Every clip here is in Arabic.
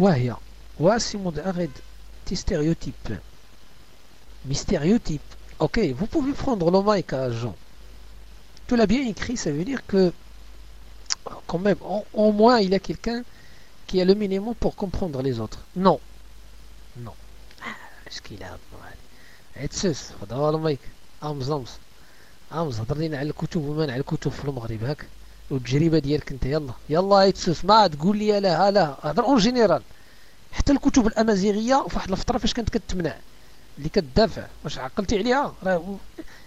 وهي voici arrête tes stéréotypes mes stéréotypes ok vous pouvez prendre le mic à Jean tu l'as bien écrit ça veut dire que quand même au moins il y a quelqu'un qui a le minimum pour comprendre les autres non non اش كيلعب عيد سوس خذ المايك امز امز امز هضر لينا على الكتب ومنع الكتب في المغرب هاك والتجربه ديالك انت. يلا. يلا عيد سوس ما تقول لي لا لا هضر en général. حتى الكتب الأمازيغية فواحد الفترة فاش كانت كتمنع. اللي كتدافع واش عقلتي عليها؟ راه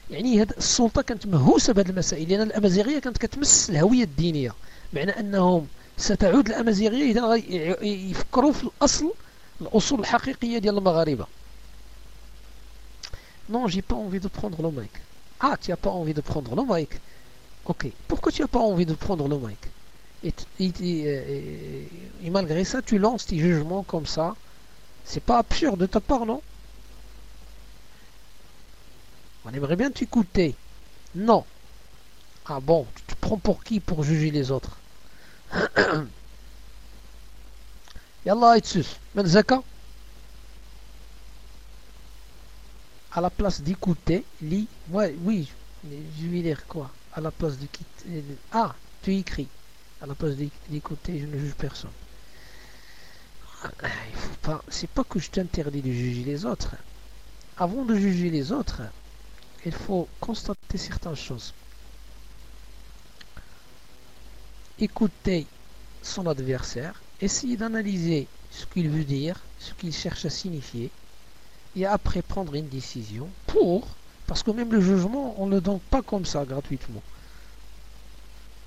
يعني هاد السلطة كانت مهووسة بهذه المسائل. لأن الأمازيغية كانت كتمس الهوية الدينية. معنى أنهم ستعود الأمازيغية إذا يفكروا في الأصل الأصول الحقيقية ديال المغاربة. J'ai pas envie de prendre le mic. Ah, tu n'as pas envie de prendre le mic. Ok. Pourquoi tu n'as pas envie de prendre le mic et, et, malgré ça, tu lances tes jugements comme ça. C'est pas absurde de ta part, non? On aimerait bien t'écouter. Non. Ah bon, tu te prends pour qui pour juger les autres? Yallah, Itsus. Menzaka à la place d'écouter, lis. Ouais, oui, je vais lire quoi À la place de quitter. Ah, tu écris. À la place d'écouter, je ne juge personne. Il faut pas. C'est pas que je t'interdis de juger les autres. Avant de juger les autres, il faut constater certaines choses. Écouter son adversaire, essayer d'analyser ce qu'il veut dire, ce qu'il cherche à signifier, et après prendre une décision pour, parce que même le jugement, on ne le donne pas comme ça gratuitement.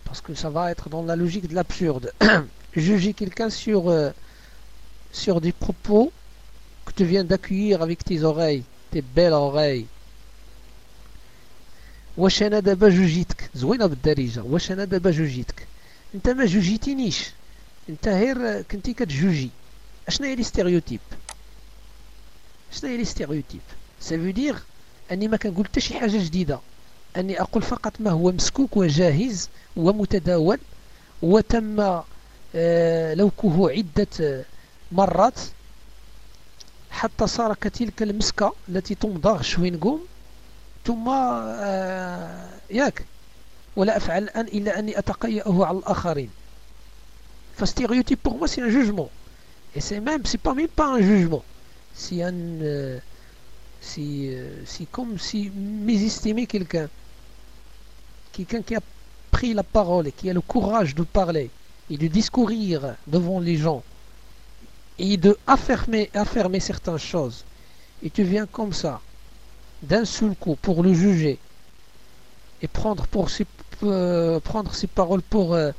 Parce que ça va être dans la logique de l'absurde. Juger quelqu'un sur, euh, sur des propos que tu viens d'accueillir avec tes oreilles, tes belles oreilles. واش انا دابا جوجيتك زوينه بالدارجه واش انا دابا جوجيتك انت ما جوجيتينيش انت غير كنتي كتجوجي اشنا هي لي ستيريوتيب شنو هي لي ستيريوتيب سا فو دير أني ما كنقول حتى شي حاجة جديدة. أني أقول فقط ما هو مسكوك وجاهز ومتداول وتم آه لوكه عدة مرات. حتى صار كتلك المسكة التي تمضغ شوينغوم ثم آه ياك. ولا أفعل الان إلا أني أتقيأه على الآخرين. فستيريوتيب pour moi c'est un jugement et c'est même c'est pas même pas un jugement. Si un si, euh, si comme si mésestimer quelqu'un quelqu'un qui a pris la parole et qui a le courage de parler et de discourir devant les gens et de affirmer, affirmer certaines choses et tu viens comme ça d'un seul coup pour le juger et prendre pour ses, euh, prendre ses paroles pour, euh,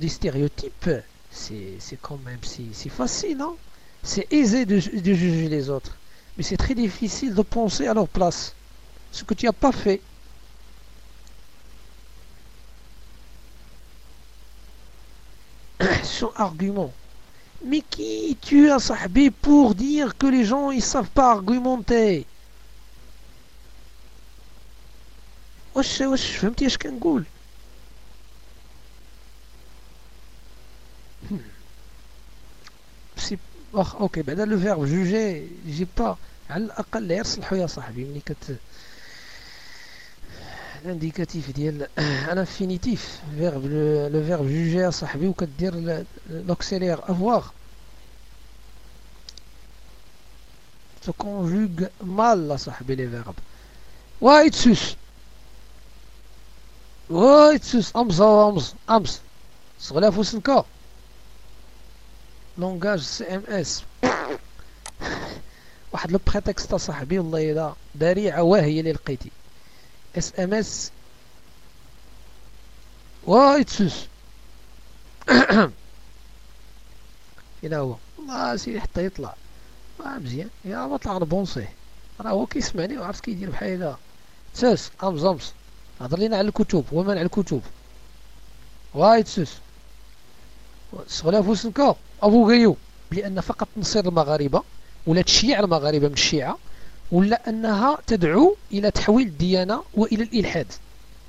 des stéréotypes c'est quand même c'est facile non? C'est aisé de, juger les autres, mais c'est très difficile de penser à leur place. Ce que tu n'as pas fait. Son argument. Mais qui tu as sahbi pour dire que les gens ils savent pas argumenter واش واش فهمتي اش كنقول سي واخ okay بعدا le verbe juger j'ai pas على الأقل غير صلحو يا صاحبي ملي كت ال indicatif ديال infinitif verbe le verbe juger يا صاحبي وكدير l'auxiliaire avoir se conjugue mal là صاحبي لي فيرب وايتسوس وايتسوس امز امز امز صغلاف وسنكا لونغاج سي إم إس. واحد لو بريتكست صاحبي والله الا ذريعة واهية اللي لقيتي. إس إم إس. واي تسوس إلى هو. والله سيدي حتى يطلع. آه مزيان. يا ما طلع بونصيه. راه هو كيسمعني وعرفت كيدير بحال هكا تسوس امز امز هضر لينا على الكتب. ومنع الكتب. واي تسوس سغلاف وسنكا أبو غيو لأن فقط نصير المغاربة ولا تشيع المغاربة من الشيعة ولا أنها تدعو إلى تحويل الديانة وإلى الإلحاد.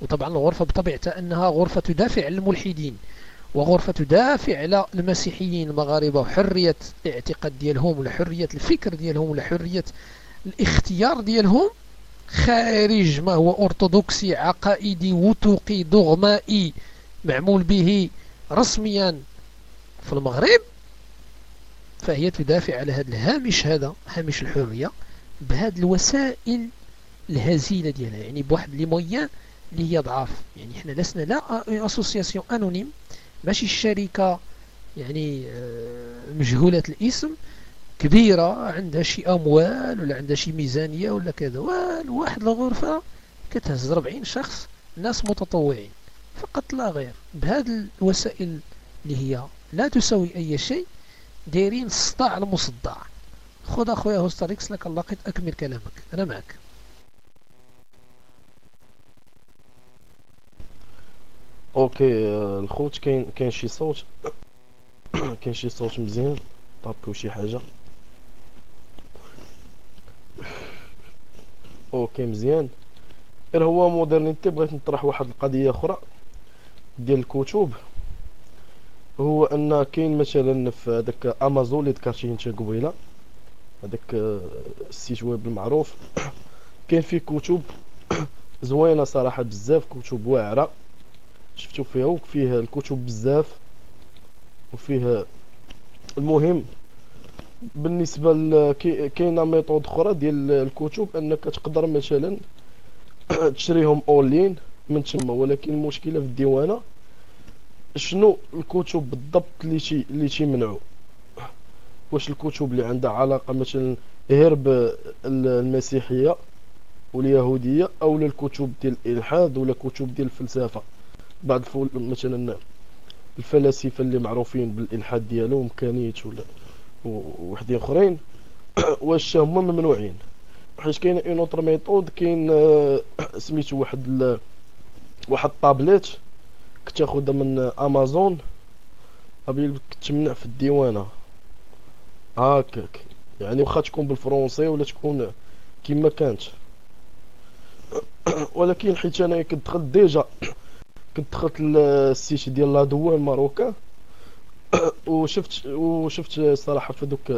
وطبعا الغرفة بطبيعتها أنها غرفة تدافع عن الملحدين وغرفة تدافع على المسيحيين المغاربة وحرية الاعتقاد ديالهم ولا حرية الفكر ديالهم ولا حرية الاختيار ديالهم. خارج ما هو أرثوذكسي عقائدي وثوقي دغمائي معمول به رسميا في المغرب. فهي تدافع على هذا الهامش هذا هامش الحرية بهذه الوسائل الهزيلة ديالها. يعني بواحد لي مويان اللي هي ضعاف. يعني إحنا لسنا لا association anonyme ماشي الشركة يعني آه، مجهولة الاسم كبيرة عندها شي أموال ولا عندها شي ميزانية ولا كذا. واحد الغرفة كتهز 40 شخص ناس متطوعين. فقط لا غير. بهذه الوسائل اللي هي لا تسوي أي شيء دايرين الصداع المصدع خذ أخويا هوستريكس لك اللقيت أكمل كلامك. أنا معك. OK الخوت كاين كاين شي صوت؟ كاين شي صوت مزيان؟ طابكو شي حاجة؟ OK مزيان. غير هو Modernité بغيت نطرح واحد القضية أخرى؟ ديال الكتب؟ هو أن كاين مثلا في هذاك أمازون اللي ذكرتيه أنت قبيلة هذاك ال site web المعروف. كاين فيه كتب زوينة صراحة بزاف كتب واعرة. شفتو فيها وفيه الكتب بزاف وفيه المهم بالنسبة كاينة méthode أخرى ديال الكتب أنك تقدر مثلا تشريهم أونلاين من تما ولكن المشكلة في الديوانة شنو الكتب بالضبط اللي تي اللي تيمنعوا واش الكتب اللي عندها علاقة مثلا غير بالمسيحيه واليهودية أو الكتب ديال الإلحاد ولا كتب ديال الفلسفة؟ بعض مثلا الفلاسفة اللي معروفين بالإلحاد ديالهم كانط ولا وحدين أخرين واش هما ممنوعين؟ حيت كاين une autre méthode كاين آه، سميتو واحد واحد كتاخذها من امازون أبي كتمنع في الديوانة. هكاك يعني واخا تكون بال français ولا تكون كما كانت. ولكن حيت أنا كنت دخلت déjà كنت دخلت ال site ديال la douane marocaine وشفت وشفت صراحة في دوك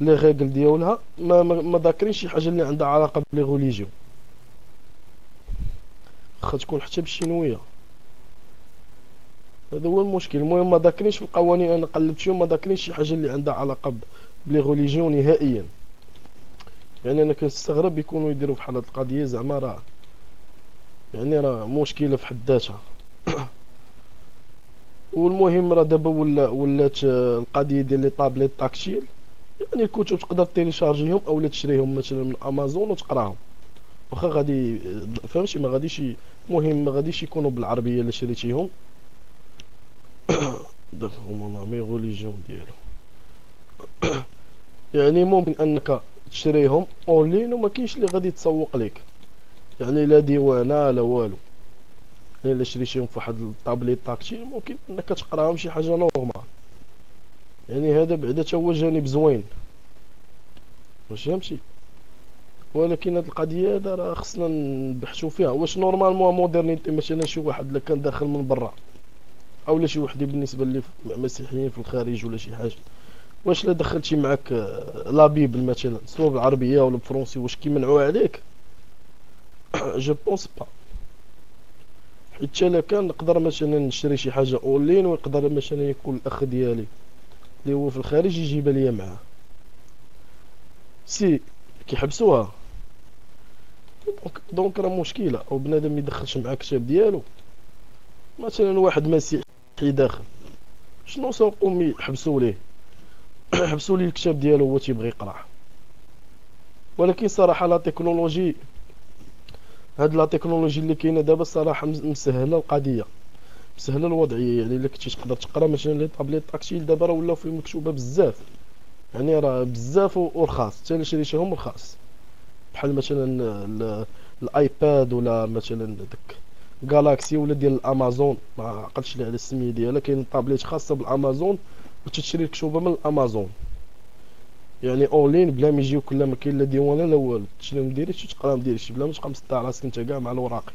les règles ديالها. ما ما ذاكرين شي حاجة اللي عندها علاقة ب les religions واخا تكون حتى بالشينوية. هذا هو المشكل. المهم ما ذاكرينش في القوانين أنا قلبت فيهم ما ذاكرينش شي حاجة اللي عندها علاقة ب les religions نهائيا. يعني أنا كنستغرب يكونوا يديروا بحال هاد القضية زعما راه يعني راه مشكلة في حد ذاتها. والمهم راه دابا ولا ولات القضية ديال les tablettes tactiles يعني الكتب تقدر تيليشارجيهم اولا تشريهم مثلا من أمازون وتقراهم. واخا غادي فهمتي؟ ما غاديش المهم ما غاديش يكونوا بالعربية الا شريتيهم. داك هما مي غوليجيون ديالو. يعني ممكن أنك تشريهم اونلاين وما كاينش اللي غادي يتسوق لك يعني لا ديوانة لا والو. إلا شريتيهم في واحد ال tablette tactile ممكن إنك تقراهم شي حاجة normale يعني هذا بعدا تا هو جانب زوين. واش فهمتي ولكن هاد القضية هذا راه خصنا نبحثوا فيها. واش normalement Modernité مثلا شي واحد اللي كان داخل من برا. أو شي وحده بالنسبة لي مسيحيين في الخارج ولا شي حاجة. واش لا دخلتي معاك la Bible مثلا؟ سواء بالعربية ولا بالفرنسي واش كيمنعوها عليك؟ je pense pas حيت الا كان نقدر مثلا نشري شي حاجة أونلاين ويقدر مثلا يكون الأخ ديالي اللي هو في الخارج يجيبها ليا معاه. si كيحبسوها. donc donc راه مشكلة. أو بنادم ما يدخلش معاه كتاب ديالو. مثلا واحد مسيحي داخل. شنو سوقهم يحبسوا ليه. يحبسوا ليه الكتاب ديالو هو تيبغي يقراه ولكن صراحة la technologie هاد la technologie اللي كاينة دابا الصراحه مسهلة القضية. مسهلة الوضعية يعني إلا كنتي تقدر تقرأ مثلا les tablettes tactiles دابا راه ولاو فيهم كتوبة بزاف. يعني راه بزاف ورخاص. حتى إلا شريتيهم رخاص. بحال مثلا الآيباد ولا مثلا داك. جالاكسي ولا ديال الأمازون. ما عقلتش لي على السمية ديالها كاين طابليت خاصة بالأمازون وتشري الكتوبه من الأمازون. يعني اونلاين بلا ما يجيوك لا ما كاين لا ديوانة لا والو. تشريهم direct وتقراهم direct بلا ما تبقى مصدع راسك انت كاع مع الوراقي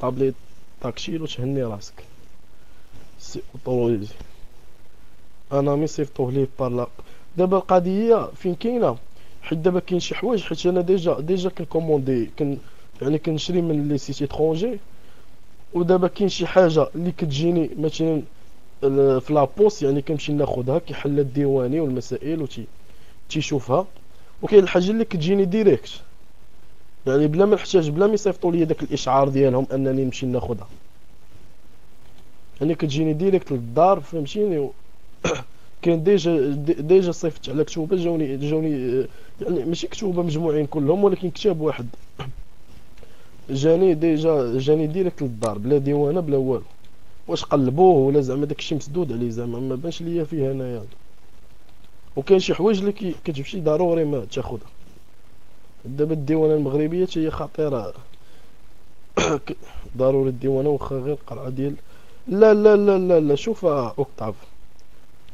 tablette tactile وتهني راسك. c'est autorisé أنا mais صيفطوه ليه par دابا القضية فين كاينة؟ حيت دابا كاين شي حوايج حيت أنا déjà déjà كنكوموندي كن يعني كنشري من les sites étrangers ودابا كاين شي حاجة اللي كتجيني مثلا في la poste يعني كنمشي ناخذها كيحل الديواني والمسائل وتي تيشوفها. وكاين الحاجة اللي كتجيني direct. يعني بلا ما نحتاج بلا ما يصيفطوا لي داك الإشعار ديالهم أنني نمشي ناخذها يعني كتجيني direct للدار فهمتيني؟ و... كاين déjà déjà صيفط على كتوبة جاوني جاوني يعني ماشي كتوبة مجموعين كلهم ولكن كتاب واحد. جاني déjà جاني direct للدار بلا ديوانة بلا والو. واش قلبوه ولا زعما داكشي مسدود عليه زعما ما بانش ليا فيه هنايا وكاين شي حوايج اللي كتمشي ضروري ما تاخذها دابا الديوانة المغربية هي خطيرة. ضروري الديوانة واخا غير قرعة ديال لا لا لا لا لا شوف أوكتاف.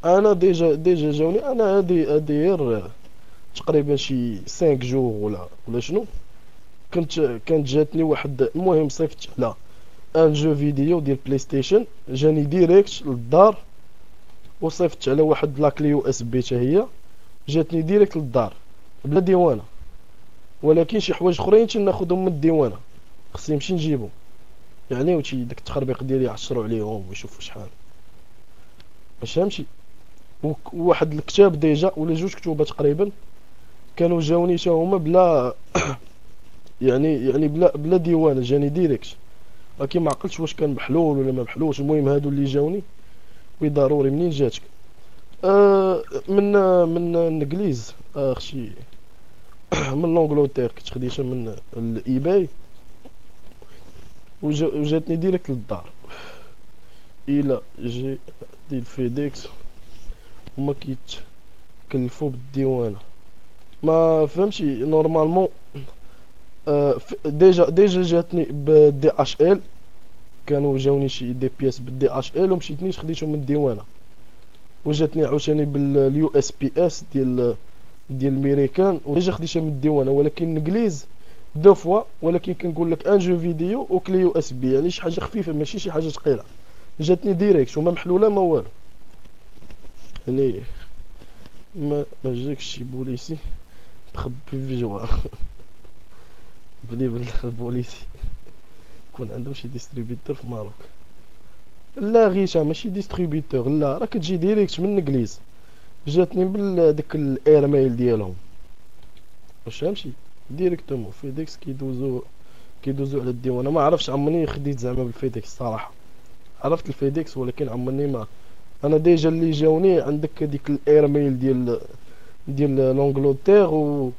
أنا déjà déjà جاوني أنا هادي هادي غير تقريبا شي 5 jours ولا ولا شنو؟ كنت كانت جاتني واحد المهم صيفط على un jeu vidéo ديال بلاي ستيشن جاني direct للدار وصيفط على واحد la clé USB حتى هي جاتني direct للدار بلا ديوانة. ولكن شي حوايج أخرين تناخذهم من الديوانة. خصني نمشي نجيبهم. يعني وشي داك التخربيق ديالي يعشروا عليهم ويشوفوا شحال. ما فهمتي وواحد الكتاب déjà ولا جوج كتوبه تقريبا كانوا جاوني حتى هما بلا يعني يعني بلا بلا ديوانه جاني direct. ولكن ما عقلتش واش كان محلول ولا ما محلولش. المهم هادو اللي جاوني oui ضروري منين جاتك. آه من من الإنجليز اخشي آه من l'Angleterre كنت خديتها من ال eBay. وجاتني direct للدار. إلى جي ديال FedEx هما كيتكلفو بالديوانة. ما فهمتي normalement déjà déjà جاتني بال DHL كانوا جاوني شي des pièces بال DHL ومشيتنيش خديتهم من الديوانة. وجاتني عاوتاني بال USPS ديال ديال الميريكان و déjà خديتها من الديوانة ولكن الانجليز deux fois ولكن كنقول لك ان jeux vidéo أو clé USB يعني شي حاجة خفيفة ماشي شي حاجة ثقيله جاتني direct وما محلولة ما والو. يعني ما ما جاكش شي بوليسي. تخبي في جوار. بلي بالبوليسي يكون عندهم شي ديستريبيتور في ماروك. لا غيشا ماشي ديستريبيتور لا. راه كتجي ديريكت من الانجليز جاتني بالديك الايرميل ديالهم. واش فهمتي ديريكتومون فيديكس كيدوزو كيدوزو على الديوانه ما عرفتش عمرني خديت زعما بالفيديكس الصراحه عرفت الفيديكس ولكن عمرني ما أنا ديجا اللي جاوني عندك هذيك الايرميل ديال ديال l'Angleterre و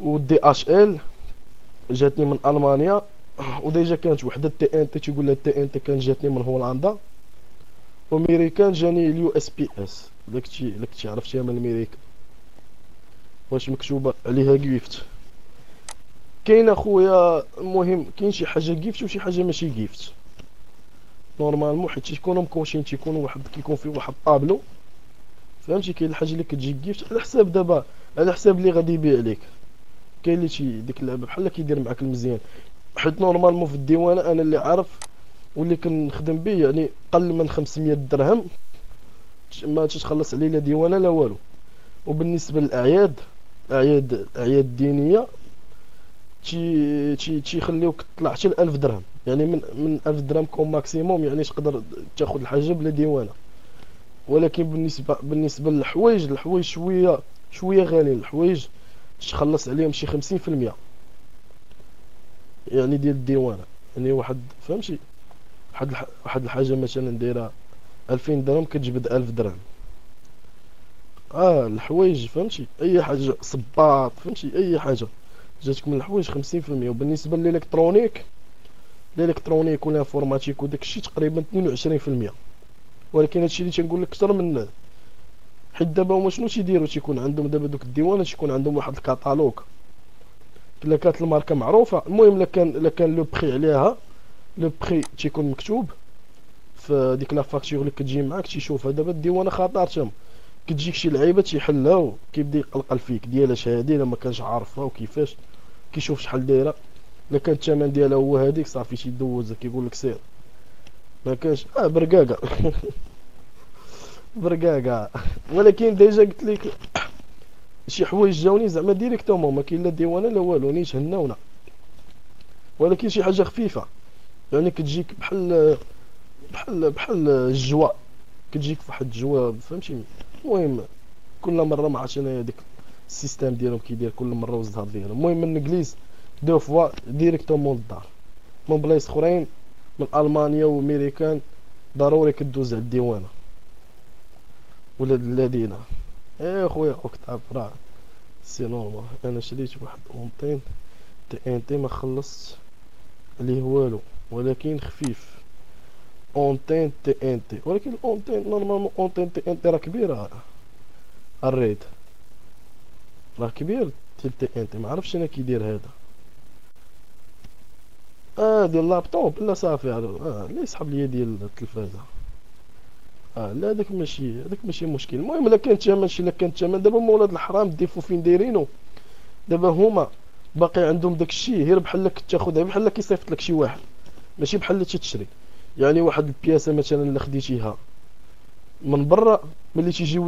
و DHL جاتني من ألمانيا و déjà كانت وحدة تي ان تي تيقول لها تي ان تي كانت جاتني من هولندا. وميريكان جاني ال USPS. داكشي داكشي عرفتيها من الميريكان واش مكتوبة عليها gift كاين أخويا المهم كاين شي حاجة gift وشي حاجة ماشي gift normalement حيت تيكونوا مكوشين تيكونوا واحد كيكون فيه واحد طابلو فهمتي؟ كاين الحاجة اللي كتجي gift على حساب دابا على حساب اللي غادي يبيع عليك كاين اللي تي ديك اللعبة بحال كيدير معاك المزيان. حيت normalement في الديوانه أنا اللي عارف واللي كنخدم به يعني قل من 500 درهم ما تتخلص عليه لا ديوانة لا والو. وبالنسبة للأعياد أعياد الاعياد الدينيه تي تي تيخليوك تطلع حتى ل 1000 درهم. يعني من من 1000 درهم comme maximum يعني تقدر تاخذ الحاجة بلا ديوانة. ولكن بالنسبة بالنسبة للحوايج الحوايج شوية شوية غاليين. الحوايج تخلص عليهم شي 50% يعني ديال الديوانه يعني واحد فهمتي؟ واحد واحد الحاجة مثلا دايرة 2000 درهم كتجبد 1000 درهم. آه الحوايج فهمتي؟ أي حاجة صباط فهمتي؟ أي حاجة. جاتك من الحوايج 50% وبالنسبة للإلكترونيك ال électronique وال informatique وداك الشيء تقريبا 22% ولكن هادشي اللي تنقول لك أكثر من حيت دابا هما شنو تيديروا تيكون عندهم دابا دوك الديوانات تيكون عندهم واحد الكاتالوج إلا كانت الماركة معروفة. المهم إلا كان إلا كان le prix عليها le prix تيكون مكتوب في ديك la facture اللي كتجي معاك تيشوفها. دابا الديوانة خطرتهم كتجيك شي لعيبة تيحلها وكيبدا يقلقل فيك. ديالاش هادي؟ الا ما كانش عارفها وكيفاش؟ كيشوف شحال دايرة. إلا كان الثمن ديالها هو هذيك صافي تيدوزها كيقول لك سير. ما آه برقاقة. برقاقة. ولكن déjà قلت لك شي حوايج جاوني زعما directement ما كاين لا ديوانة لا والو نيش هناونا ولكن شي حاجة خفيفة يعني كتجيك بحال بحال بحال الجوا. كتجيك فواحد الجوا فهمتي؟ المهم كل مرة ما عرفتش انايا ديك ال système ديالهم كيدير كل مرة والزهر ديالهم. المهم الانجليز deux fois directement للدار من بلايص أخرين من ألمانيا وأمريكان ضروري كدوز على الديوانة. ولا الذين إيه خويا أوكتاف راه c'est normal أنا شريت واحد antenne TNT ما خلصت عليه والو ولكن خفيف. antenne TNT ولكن ال antenne normalement antenne TNT راه كبيره الريد راه كبير تي تي ان تي ما عرفتش أنا كيدير هذا. آه ديال لابتوب لا صافي آه لا يسحب ليا ديال التلفازة؟ آه لا هذاك ماشي هذاك ماشي مشكل. المهم إلا كان الثمن شي إلا كان الثمن دابا هما ولاد الحرام ديفو فين دايرينو؟ دابا هما باقي عندهم داك الشيء غير بحال تاخذها بحال كيصيفط لك شي واحد. ماشي بحال اللي تشري. يعني واحد البياسة مثلا الا خديتيها من برا ملي تيجيو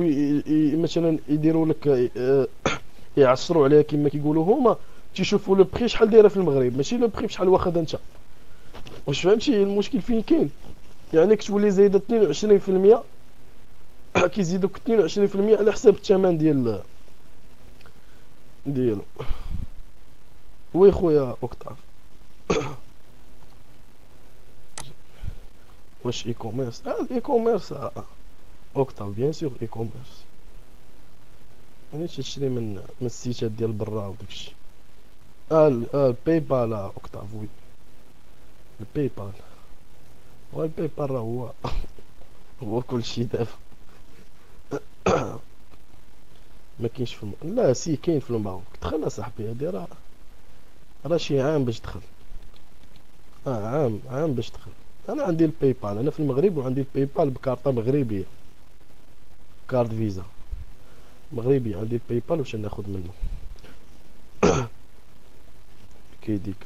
مثلا يديروا لك آه، يعصروا عليها كما كيقولوا هما تيشوفوا لو بخي شحال دايرة في المغرب. ماشي لو بخي بشحال واخد أنت. واش فهمتي؟ المشكل فين كاين؟ يعني كتولي زايده 22% كيزيدوك 22% على حساب الثمن ديال ديالو. وي خويا أوكتاف. واش e-commerce آه e-commerce أوكتاف bien sûr e-commerce يعني تشري من من السيتات ديال برا وداكشي. آه ال PayPal أوكتاف oui. ال PayPal بال راه هو هو كلشي دابا ما كاينش في الم... لا si كاين في ال Maroc دخل اصاحبي هادي راه راه شي عام باش دخل. آه عام عام باش دخل. أنا عندي ال PayPal أنا في المغرب وعندي ال PayPal بكارطة مغربية. carte Visa. مغربي عندي ال PayPal واش ناخذ منه؟ كيديك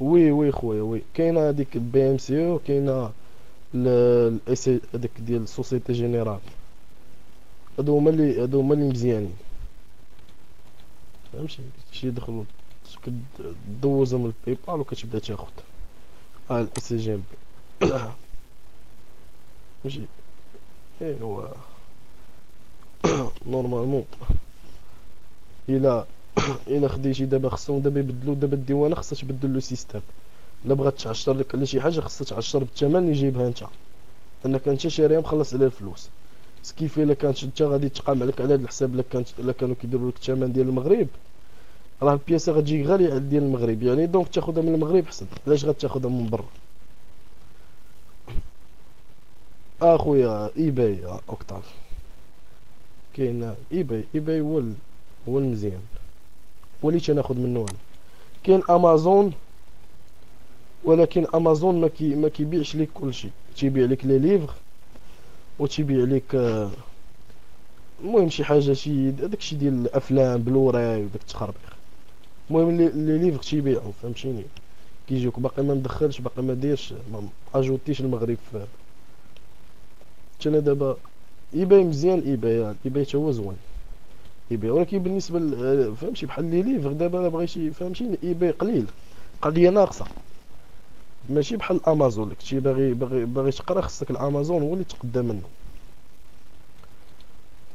oui oui خويا oui. كاينة هذيك ال BMCE أو كاينة الاس هذيك ديال Société Générale هادو هما اللي هادو هما اللي مزيانين. فهمتي؟ شي يدخلوا كدوزهم ال PayPal وكتبدا تاخد. آه الاس جي ام بي ماشي ايوا normalement إلا إلا خديتي دابا خصهم دابا يبدلوا دابا الديوانه خصها تبدل le système إلا بغات تعشر لك على شي حاجة خصها تعشر بالثمن اللي جايبها أنت. أنك أنت شاريها مخلص عليها الفلوس. ce qui fait إلا كانت أنت غادي تقام عليك على هذا الحساب إلا كانت إلا كانوا كيديروا لك الثمن ديال المغرب؟ راه البياسة غتجيك غاليه على ديال المغرب. يعني donc تاخذها من المغرب حسن. علاش غتاخذها من برا؟ أخويا eBay اوكتاف كاين eBay. eBay هو هو المزيان. هو اللي تناخذ منه أنا كاين آمازون ولكن آمازون ما كي ما كيبيعش لك كلشي تيبيع لك لي ليفغ وتيبيع لك المهم شي حاجة شي داكشي ديال الافلام بلوراي وداك التخربيق المهم لي ليفغ تيبيعو فهمتيني كيجيوك باقي ما مدخلش باقي ما ديرش ما اجوتيش المغرب في أنا دابا eBay مزيان eBay eBay تا هو زوين eBay. ولكن بالنسبة فهمتي بحال لي ليفغ دابا الا بغيتي فهمتيني eBay قليل قضية ناقصة. ماشي بحال أمازون لك شي باغي باغي باغي تقرا خصك الأمازون هو اللي تقدم منه.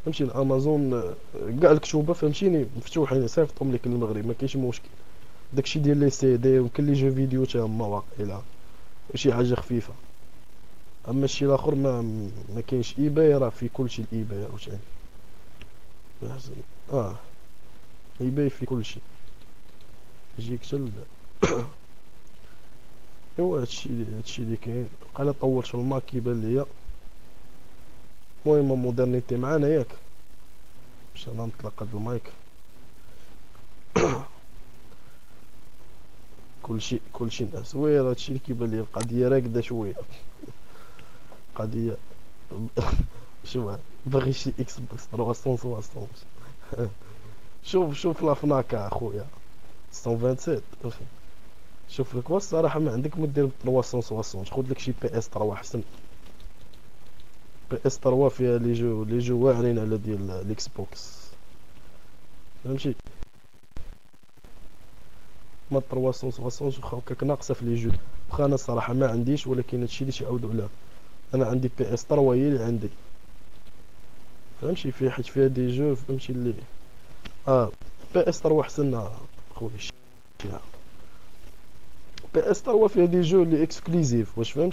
فهمتي؟ الأمازون كاع الكتوبة فهمتيني مفتوحين صيفطهم لك للمغرب ما كاينش مشكل. داكشي ديال les CD وكل les jeux vidéo تا هما واقيلا شي حاجة خفيفة. أما الشيء الآخر ما ما كاينش eBay راه في كلشي ال eBay عاوتاني. آه. eBay في كلشي يجيك تل ايوا هادشي هادشي اللي كاين. بقى طولت الماك كيبان ليا. المهم مودرنيتي معانا ياك. باش أنا نطلق هاد المايك. كلشي كلشي ناس. وير هادشي اللي كيبان ليا. القضية راكدة شوية. قضيه شوف باغي شي Xbox 360 شوف شوف la Fnac أخويا. 127 شوف لك الصراحه ما عندك ما دير 360 خذ لك شي PS 3 احسن PS 3 فيها les jeux les jeux واعرين على ديال ال Xbox. فهمتي؟ ما 360 واخا هكاك ناقصة في les jeux. واخا أنا الصراحه ما عنديش ولكن هادشي اللي تيعاودوا عليه. أنا عندي PS 3 هي اللي عندي. فهمتي فيها حيت فيها des jeux فهمتي اللي آه PS 3 احسن خويا PS 3 فيها des jeux اللي exclusifs واش فهمت؟